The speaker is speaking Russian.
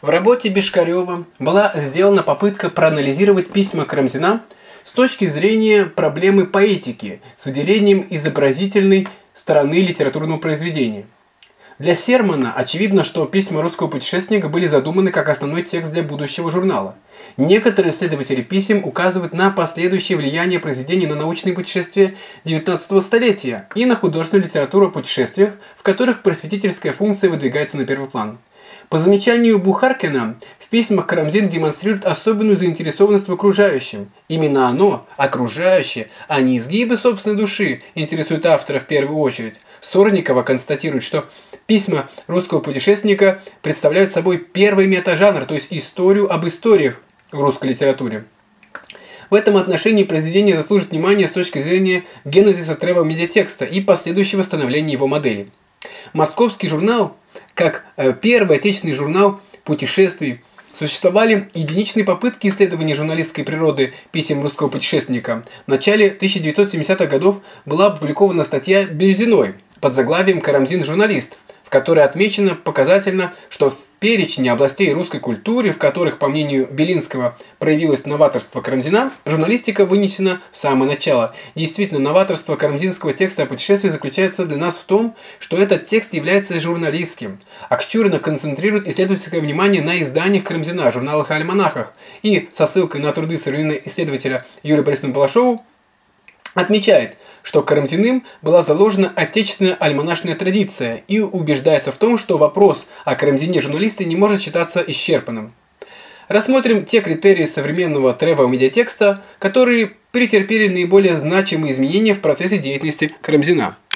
В работе Бешкарева была сделана попытка проанализировать письма Карамзина с точки зрения проблемы поэтики с выделением изобразительной стороны литературного произведения. Для Сермана очевидно, что письма русского путешественника были задуманы как основной текст для будущего журнала. Некоторые исследователи писем указывают на последующее влияние произведений на научные путешествия XIX столетия и на художественную литературу о путешествиях, в которых просветительская функция выдвигается на первый план. По замечанию Бухаркина, в письмах Карамзин демонстрирует особенную заинтересованность в окружающем. Именно оно, окружающее, а не изгибы собственной души, интересует автора в первую очередь. Сорникова констатирует, что письма русского путешественника представляют собой первый метажанр, то есть историю об историях в русской литературе. В этом отношении произведение заслужит внимания с точки зрения генезиса тревел-медиатекста и последующего становления его модели. Московский журнал – как э, первый отечественный журнал путешествий, существовали единичные попытки исследования журналистской природы писем русского путешественника. В начале 1970-х годов была опубликована статья Березиной под заглавием «Карамзин журналист», в которой отмечено показательно, что перечне областей русской культуры, в которых, по мнению Белинского, проявилось новаторство Карамзина, журналистика вынесена в самое начало. Действительно, новаторство карамзинского текста о путешествии заключается для нас в том, что этот текст является журналистским. Акчурина концентрирует исследовательское внимание на изданиях Карамзина, журналах и альманахах, и со ссылкой на труды современного исследователя Юрия Борисовна Балашову отмечает – что Карамзиным была заложена отечественная альманашная традиция и убеждается в том, что вопрос о Карамзине журналисты не может считаться исчерпанным. Рассмотрим те критерии современного тревел-медиатекста, которые претерпели наиболее значимые изменения в процессе деятельности Карамзина.